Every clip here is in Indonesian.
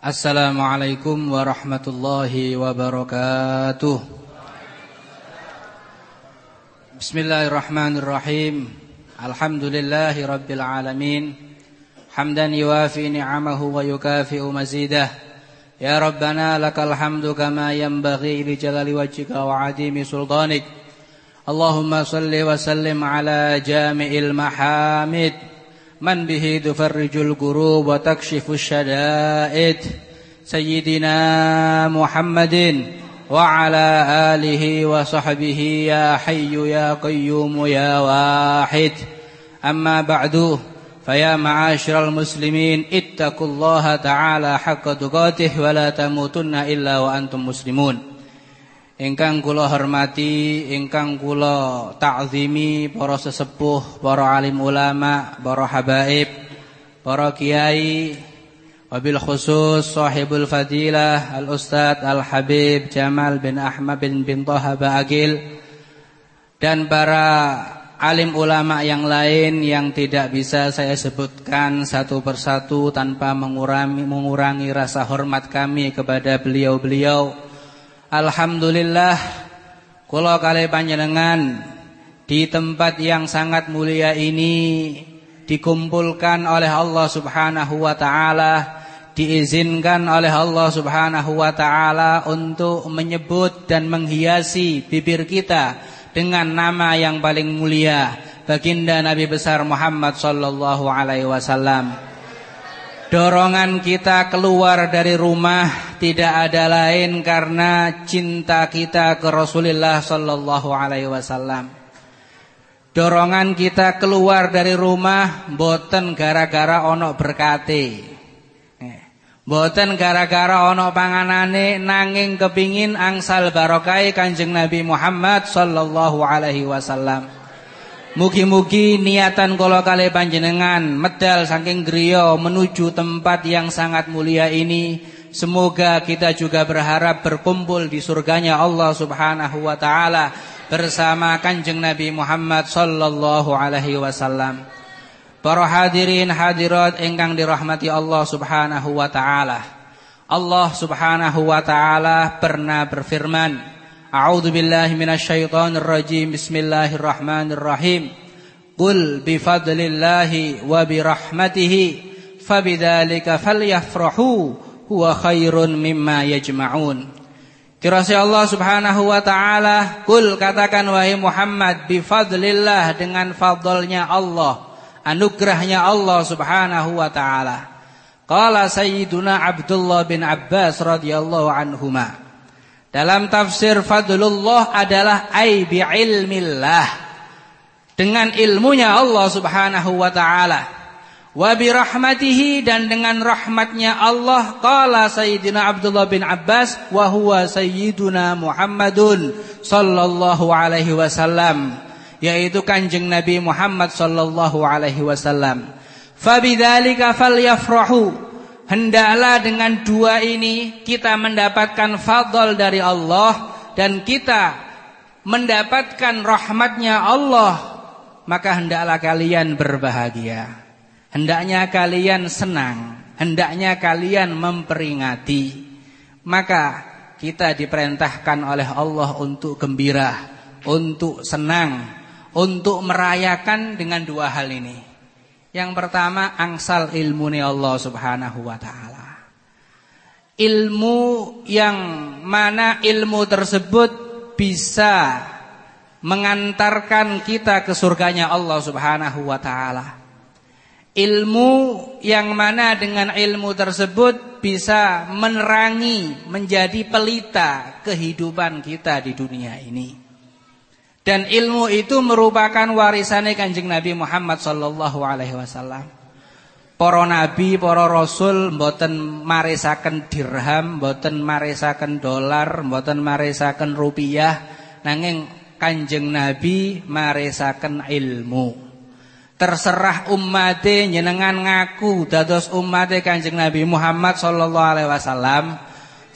Assalamualaikum warahmatullahi wabarakatuh. Bismillahirrahmanirrahim. Alhamdulillahi rabbil alamin. Hamdan yuafi ni'amahu wa yukafi'u mazidah. Ya Rabbana lakal hamdu kama yanbaghi li jalali wajhika wa adimi sultanik. Allahumma salli wa sallim ala jami'il mahamid من به تفرج الكروب وتكشف الشدائد سيدنا محمد وعلى آله وصحبه يا حي يا قيوم يا واحد. أما بعد فيا معاشر المسلمين اتقوا الله تعالى حق تقاته ولا تموتن إلا وأنتم مسلمون. Ingkang kula hormati, ingkang kula ta'zimi para sesepuh, para alim ulama, para habaib, para kiai, wabil khusus sahibul fadilah Al-Ustaz Al-Habib Jamal bin Ahmad bin bin Taha Ba'agil dan para alim ulama yang lain yang tidak bisa saya sebutkan satu persatu tanpa mengurangi, mengurangi rasa hormat kami kepada beliau-beliau Alhamdulillah kula kali panjenengan di tempat yang sangat mulia ini dikumpulkan oleh Allah Subhanahu wa taala diizinkan oleh Allah Subhanahu wa taala untuk menyebut dan menghiasi bibir kita dengan nama yang paling mulia baginda Nabi besar Muhammad sallallahu alaihi wasallam Dorongan kita keluar dari rumah tidak ada lain karena cinta kita ke Rasulullah sallallahu alaihi wasallam. Dorongan kita keluar dari rumah boten gara-gara ono berkati. Eh, boten gara-gara ono panganane nanging kepingin angsal barokai Kanjeng Nabi Muhammad sallallahu alaihi wasallam. Mugi-mugi niatan kala kali panjenengan medal saking griya menuju tempat yang sangat mulia ini semoga kita juga berharap berkumpul di surganya Allah Subhanahu wa taala bersama Kanjeng Nabi Muhammad sallallahu alaihi wasallam. Para hadirin hadirat ingkang dirahmati Allah Subhanahu wa taala. Allah Subhanahu wa taala pernah berfirman أعوذ بالله من الشيطان الرجيم بسم الله الرحمن الرحيم قل بفضل الله وبرحمته فبذلك فليفرحوا هو خير مما يجمعون Kirasi Allah subhanahu wa ta'ala Kul katakan wahai Muhammad Bifadlillah dengan fadlnya Allah Anugerahnya Allah subhanahu wa ta'ala Qala Sayyiduna Abdullah bin Abbas radhiyallahu anhumah dalam tafsir fadlullah adalah ai bi ilmillah. Dengan ilmunya Allah Subhanahu wa taala. Wa bi rahmatihi dan dengan rahmatnya Allah qala sayyidina Abdullah bin Abbas wa huwa sayyiduna Muhammadun sallallahu alaihi wasallam yaitu kanjeng Nabi Muhammad sallallahu alaihi wasallam. Fabidzalika falyafrahu Hendaklah dengan dua ini kita mendapatkan fadl dari Allah dan kita mendapatkan rahmatnya Allah. Maka hendaklah kalian berbahagia. Hendaknya kalian senang. Hendaknya kalian memperingati. Maka kita diperintahkan oleh Allah untuk gembira, untuk senang, untuk merayakan dengan dua hal ini. Yang pertama angsal ilmu ni Allah Subhanahu wa taala. Ilmu yang mana ilmu tersebut bisa mengantarkan kita ke surganya Allah Subhanahu wa taala. Ilmu yang mana dengan ilmu tersebut bisa menerangi menjadi pelita kehidupan kita di dunia ini. Dan ilmu itu merupakan warisannya kanjeng Nabi Muhammad sallallahu alaihi wasallam. Para nabi, para rasul mboten marisaken dirham, mboten marisaken dolar, mboten marisaken rupiah, nanging kanjeng Nabi marisaken ilmu. Terserah umatnya nyenengan ngaku dados umatnya kanjeng Nabi Muhammad sallallahu alaihi wasallam.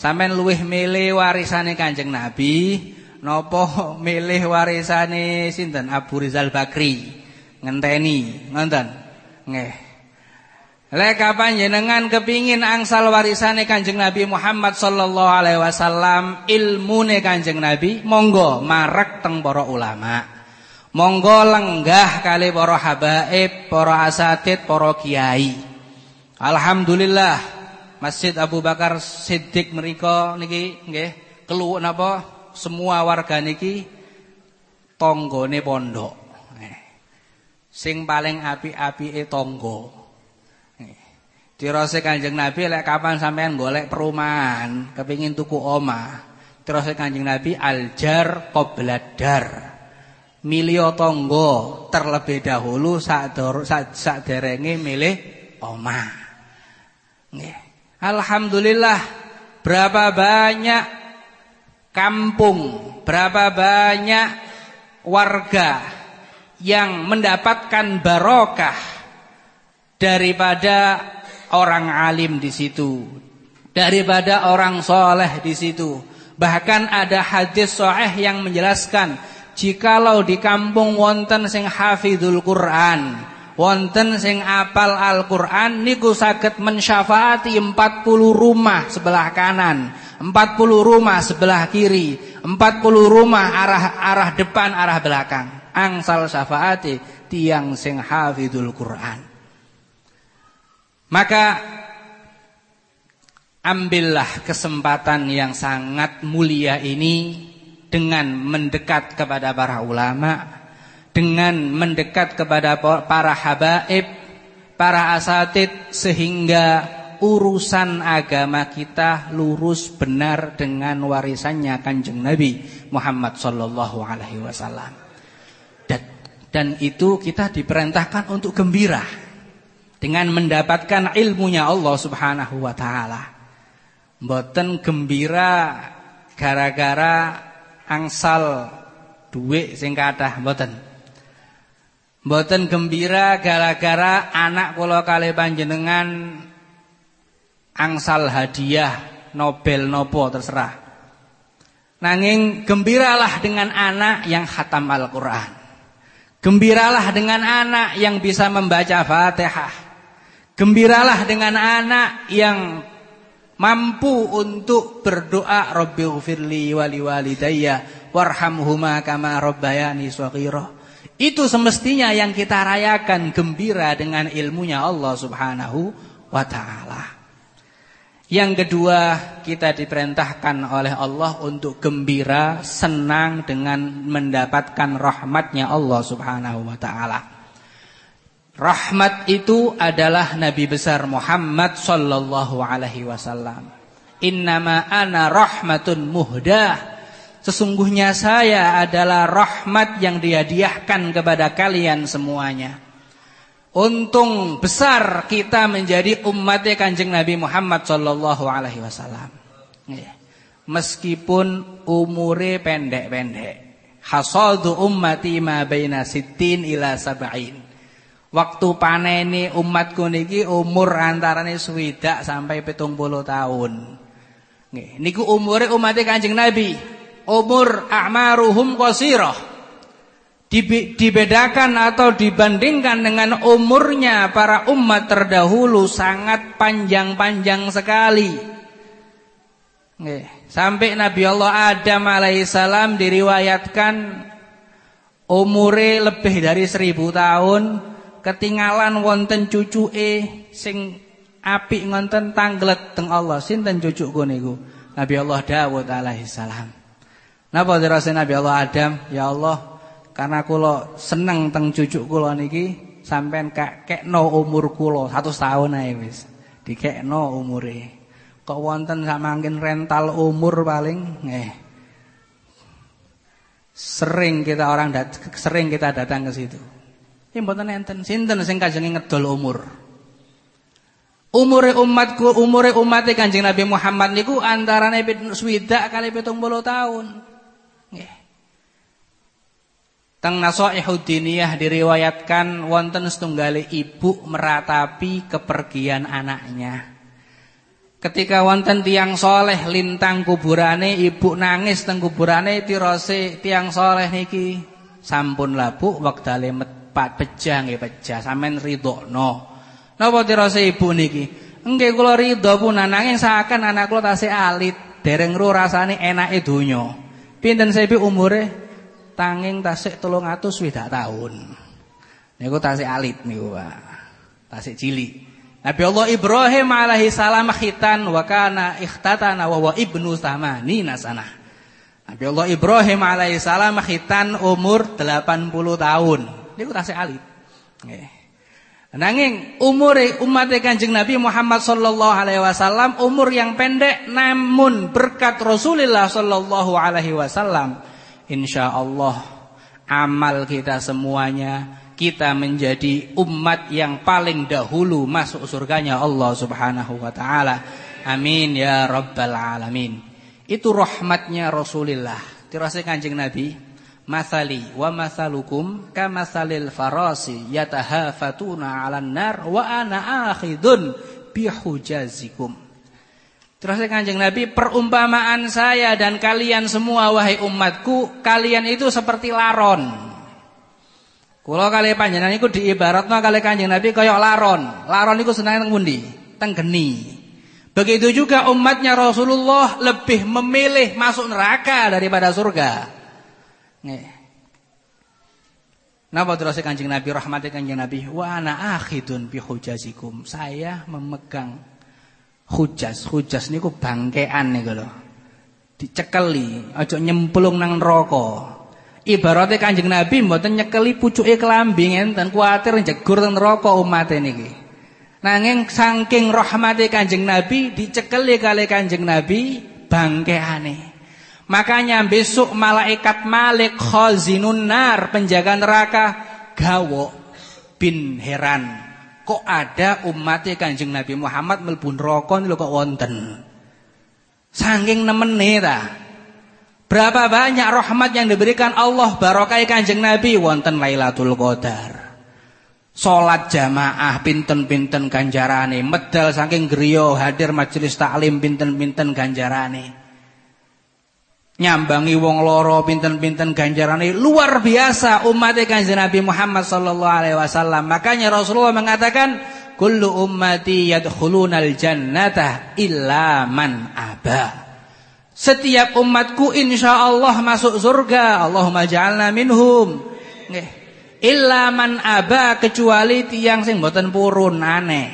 Sampai luwih milih warisane kanjeng Nabi Nopo milih warisane sinten? Abu Rizal Bakri. Ngenteni ngoten nggih. Lek kapan jenengan kepingin angsal warisane Kanjeng Nabi Muhammad sallallahu alaihi wasallam, ilmune Kanjeng Nabi, monggo marek teng para ulama. Monggo lenggah kali para habaib, para asatid, para kiai. Alhamdulillah Masjid Abu Bakar Siddiq mereka niki nggih keluwuk napa semua warga niki tanggane pondok. Eh, sing paling api-apike tangga. Dirose Kanjeng Nabi lek kapan sampean golek perumahan, kepingin tuku omah. Dirose Kanjeng Nabi aljar qobladar. Milio tonggo terlebih dahulu saat sak derenge milih omah. Nggih. Alhamdulillah berapa banyak kampung, berapa banyak warga yang mendapatkan barokah daripada orang alim di situ, daripada orang soleh di situ. Bahkan ada hadis sahih yang menjelaskan jikalau di kampung wonten sing hafizul Quran, wonten sing apal Al-Qur'an niku saged mensyafaati 40 rumah sebelah kanan, 40 rumah sebelah kiri, 40 rumah arah arah depan, arah belakang. Angsal syafaati tiang sing hafizul Quran. Maka ambillah kesempatan yang sangat mulia ini dengan mendekat kepada para ulama, dengan mendekat kepada para habaib, para asatid sehingga urusan agama kita lurus benar dengan warisannya Kanjeng Nabi Muhammad sallallahu alaihi wasallam. Dan, itu kita diperintahkan untuk gembira dengan mendapatkan ilmunya Allah Subhanahu wa taala. Mboten gembira gara-gara angsal duit sing kathah mboten. Mboten gembira gara-gara anak kula kali panjenengan angsal hadiah Nobel nopo terserah. Nanging gembiralah dengan anak yang khatam Al-Qur'an. Gembiralah dengan anak yang bisa membaca Fatihah. Gembiralah dengan anak yang mampu untuk berdoa Rabbi ghfirli wali walidayya warhamhuma kama rabbayani shaghira. Itu semestinya yang kita rayakan gembira dengan ilmunya Allah Subhanahu wa taala. Yang kedua, kita diperintahkan oleh Allah untuk gembira, senang dengan mendapatkan rahmatnya Allah Subhanahu wa taala. Rahmat itu adalah Nabi besar Muhammad sallallahu alaihi wasallam. Innama ana rahmatun muhdah. Sesungguhnya saya adalah rahmat yang dihadiahkan kepada kalian semuanya. Untung besar kita menjadi umatnya Kanjeng Nabi Muhammad sallallahu alaihi wasallam. Meskipun umure pendek-pendek. Hasadu ummati ma baina sittin ila sab'in. Waktu paneni umatku niki umur antarane swidak sampai petung puluh tahun. Niku umure umat Kanjeng Nabi. Umur a'maruhum qasirah. Dibedakan atau dibandingkan dengan umurnya para umat terdahulu sangat panjang-panjang sekali. Sampai Nabi Allah Adam alaihissalam diriwayatkan umure lebih dari seribu tahun ketinggalan wonten cucuke sing apik ngonten tanglet teng Allah. Sinten cucuku niku? Nabi Allah Dawud alaihi salam napa dirasa Nabi Allah Adam? Ya Allah karena kula seneng teng cucuk kula niki sampean kekno umur kula 100 tahun ae wis dikekno umure kok wonten samangkin rental umur paling eh sering kita orang dat sering kita datang ke situ Ya mboten enten. Sinten sing kajenge ngedol umur? Umure umatku, umure umat Kanjeng Nabi Muhammad niku antarane swidak kali 70 tahun. Nggih. Teng Nasaihud Diniyah diriwayatkan wonten setunggali ibu meratapi kepergian anaknya. Ketika wonten tiang soleh lintang kuburane ibu nangis teng kuburane tirose tiang soleh niki sampun labu wektale met pejah nggih pejah sampean ridhono Napa tirase ibu niki? Nggih kula ridho pun nanging saken anak kula tasih alit, dereng ro rasane enake donya. Pinten sepi umure? Tanging tasih 300 swidak tahun. Niku tasih alit niku, Pak. Tasih cilik. Nabi Allah Ibrahim alaihi salam khitan wa kana ikhtatana wa wa ibnu samani nasana. Nabi Allah Ibrahim alaihi salam khitan umur 80 tahun. Niku tasih alit. Nggih. Nanging umur umat Kanjeng Nabi Muhammad sallallahu alaihi wasallam umur yang pendek namun berkat Rasulullah sallallahu alaihi wasallam insyaallah amal kita semuanya kita menjadi umat yang paling dahulu masuk surganya Allah Subhanahu wa taala. Amin ya rabbal alamin. Itu rahmatnya Rasulullah. Tirase Kanjeng Nabi, "Matsali wa matsalukum kamatsalil farasi yatahafatuna 'alan nar wa ana akhidun bihujazikum." Terus Kanjeng Nabi, perumpamaan saya dan kalian semua wahai umatku, kalian itu seperti laron. Kula kali panjenengan iku diibaratno kali Kanjeng Nabi kaya laron. Laron iku seneng teng pundi? Teng geni. Begitu juga umatnya Rasulullah lebih memilih masuk neraka daripada surga. Nih. Napa terus Kanjeng Nabi rahmati Kanjeng Nabi? Wa ana akhidun bi hujazikum. Saya memegang hujas. Hujas niku bangkean niku lho. Dicekeli, aja nyemplung nang neraka. Ibaratnya Kanjeng Nabi mboten nyekeli pucuke kelambi ngenten kuwatir jegur teng neraka umat niki. Nanging saking rahmate Kanjeng Nabi dicekeli kali Kanjeng Nabi bangkeane. Makanya besok malaikat Malik khazinun nar penjaga neraka gawo bin heran. Kok ada umatnya Kanjeng Nabi Muhammad mlebu neraka lho kok wonten. Saking nemene ta. Berapa banyak rahmat yang diberikan Allah barokai kanjeng Nabi wonten Lailatul Qadar. Salat jamaah pinten-pinten ganjarane, medal saking griya hadir majelis taklim pinten-pinten ganjarane. Nyambangi wong loro pinten-pinten ganjarane luar biasa umat kanjeng Nabi Muhammad sallallahu alaihi wasallam. Makanya Rasulullah mengatakan kullu ummati yadkhulunal jannata illa man aba. Setiap umatku insya Allah masuk surga. Allahumma ja'alna minhum. Nggih. Illa man aba kecuali tiang sing mboten purun aneh.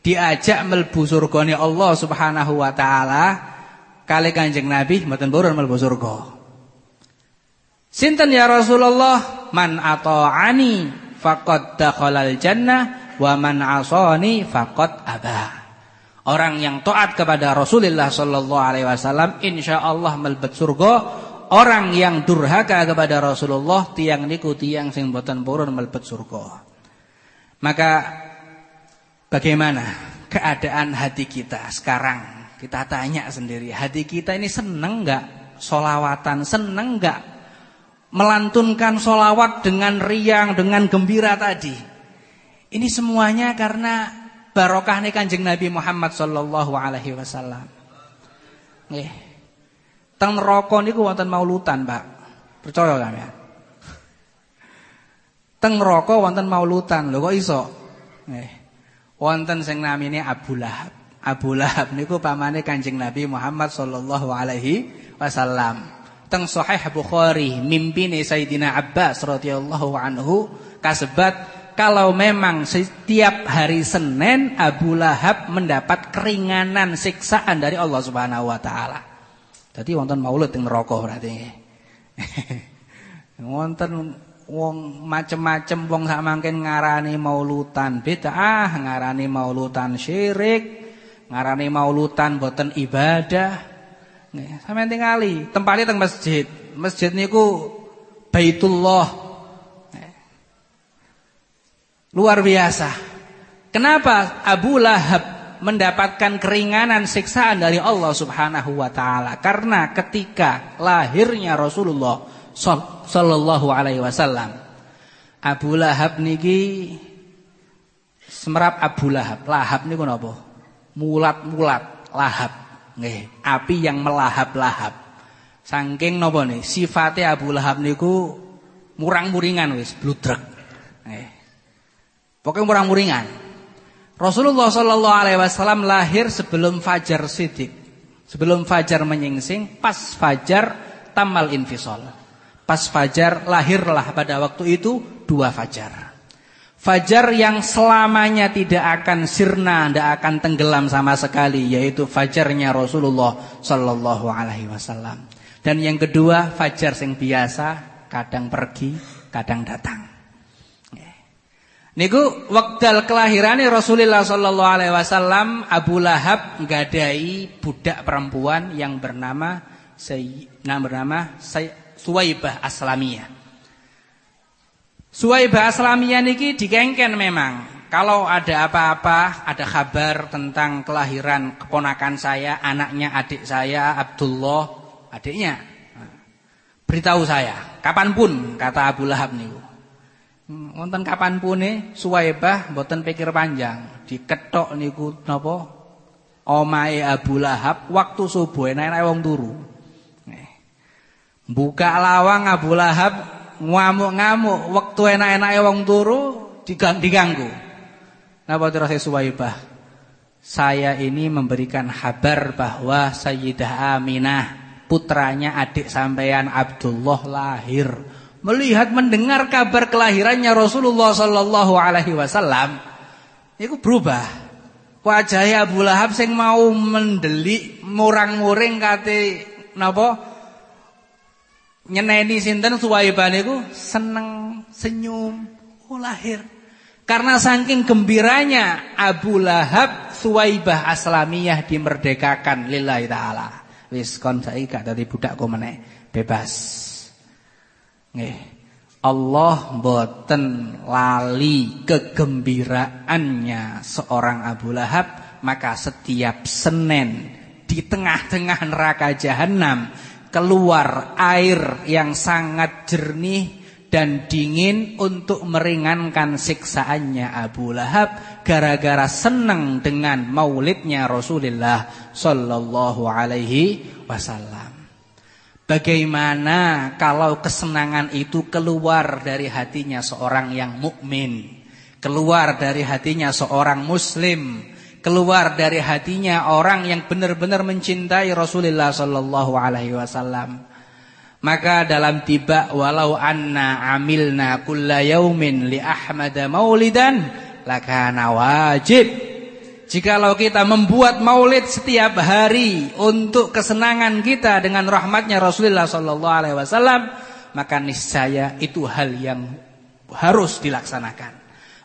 Diajak melbu surgane Allah Subhanahu wa taala kali Kanjeng Nabi mboten purun melbu surga. Sinten ya Rasulullah? Man ata'ani faqad dakhalal jannah wa man asani faqad aba. Orang yang taat kepada Rasulullah sallallahu alaihi wasallam insyaallah melebet surga. Orang yang durhaka kepada Rasulullah tiang niku tiang sing boten purun melebet surga. Maka bagaimana keadaan hati kita sekarang? Kita tanya sendiri, hati kita ini seneng enggak solawatan, seneng enggak melantunkan solawat dengan riang, dengan gembira tadi? Ini semuanya karena barokahne Kanjeng Nabi Muhammad sallallahu alaihi wasallam. Nggih. Teng neraka niku wonten maulutan, Pak. Percaya sampean? Teng neraka wonten maulutan. Lho kok iso? Nggih. Wonten sing namine Abu Lahab. Abu Lahab niku pamane Kanjeng Nabi Muhammad sallallahu alaihi wasallam. Teng Sahih Bukhari mimpine Sayyidina Abbas radhiyallahu anhu kasebat kalau memang setiap hari Senin Abu Lahab mendapat keringanan siksaan dari Allah Subhanahu wa taala. Dadi wonten maulud teng neraka berarti. wonten wong macem-macem wong sak mangken ngarani maulutan bid'ah, ngarani maulutan syirik, ngarani maulutan boten ibadah. Sampeyan tingali, tempatnya teng masjid. Masjid niku Baitullah Luar biasa. Kenapa Abu Lahab mendapatkan keringanan siksaan dari Allah Subhanahu wa taala? Karena ketika lahirnya Rasulullah sallallahu alaihi wasallam Abu Lahab niki semerap Abu Lahab. Lahab niku napa? Mulat-mulat lahab. Nggih, api yang melahap-lahap. Saking napa nih? Sifatnya Abu Lahab niku murang-muringan wis bludrek. Nggih. Pokoknya murang muringan. Rasulullah Shallallahu Alaihi Wasallam lahir sebelum fajar sidik, sebelum fajar menyingsing, pas fajar tamal infisol, pas fajar lahirlah pada waktu itu dua fajar. Fajar yang selamanya tidak akan sirna, tidak akan tenggelam sama sekali, yaitu fajarnya Rasulullah Shallallahu Alaihi Wasallam. Dan yang kedua fajar yang biasa, kadang pergi, kadang datang. Niku wekdal kelahirane Rasulullah sallallahu alaihi wasallam Abu Lahab nggadai budak perempuan yang bernama nama bernama Suwaibah Aslamiyah. Suwaibah Aslamiyah niki dikengken memang. Kalau ada apa-apa, ada kabar tentang kelahiran keponakan saya, anaknya adik saya Abdullah, adiknya. Beritahu saya, kapan pun kata Abu Lahab niku. Wonten kapan pune Suwaibah mboten pikir panjang, diketok niku napa? Omahe Abu Lahab waktu subuh enak-enak wong turu. Buka lawang Abu Lahab ngamuk-ngamuk waktu enak-enake wong turu diganggu. Napa terus Suwaibah? Saya ini memberikan kabar bahwa Sayyidah Aminah putranya adik sampean Abdullah lahir melihat mendengar kabar kelahirannya Rasulullah sallallahu alaihi wasallam itu berubah. Wajah Abu Lahab sing mau mendelik murang-muring kate napa nyeneni sinten Suwaibah niku seneng senyum oh lahir. Karena saking gembiranya Abu Lahab Suwaibah Aslamiyah dimerdekakan lillahi taala. Wis kon saiki gak dadi budakku meneh, bebas. Nggih. Allah boten lali kegembiraannya seorang Abu Lahab, maka setiap Senin di tengah-tengah neraka jahanam keluar air yang sangat jernih dan dingin untuk meringankan siksaannya Abu Lahab gara-gara senang dengan maulidnya Rasulullah sallallahu alaihi wasallam. Bagaimana kalau kesenangan itu keluar dari hatinya seorang yang mukmin, keluar dari hatinya seorang muslim, keluar dari hatinya orang yang benar-benar mencintai Rasulullah sallallahu alaihi wasallam. Maka dalam tiba walau anna amilna kulla yaumin li Ahmad maulidan lakana wajib Jikalau kita membuat maulid setiap hari untuk kesenangan kita dengan rahmatnya Rasulullah sallallahu alaihi wasallam, maka niscaya itu hal yang harus dilaksanakan.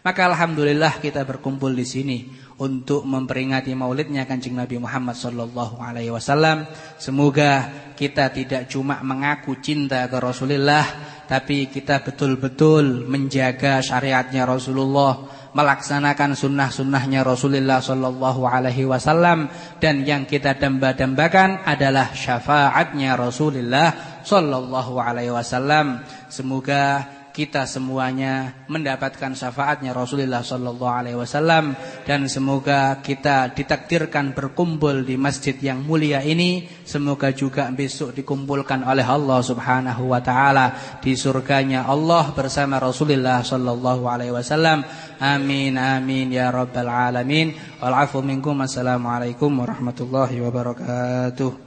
Maka alhamdulillah kita berkumpul di sini untuk memperingati maulidnya Kanjeng Nabi Muhammad sallallahu alaihi wasallam. Semoga kita tidak cuma mengaku cinta ke Rasulullah, tapi kita betul-betul menjaga syariatnya Rasulullah melaksanakan sunnah-sunnahnya Rasulullah Sallallahu Alaihi Wasallam dan yang kita damba-dambakan adalah syafaatnya Rasulullah Sallallahu Alaihi Wasallam. Semoga kita semuanya mendapatkan syafaatnya Rasulullah sallallahu alaihi wasallam dan semoga kita ditakdirkan berkumpul di masjid yang mulia ini. Semoga juga besok dikumpulkan oleh Allah Subhanahu wa taala di surganya Allah bersama Rasulullah sallallahu alaihi wasallam. Amin amin ya rabbal alamin. Wal afu minkum. Assalamualaikum warahmatullahi wabarakatuh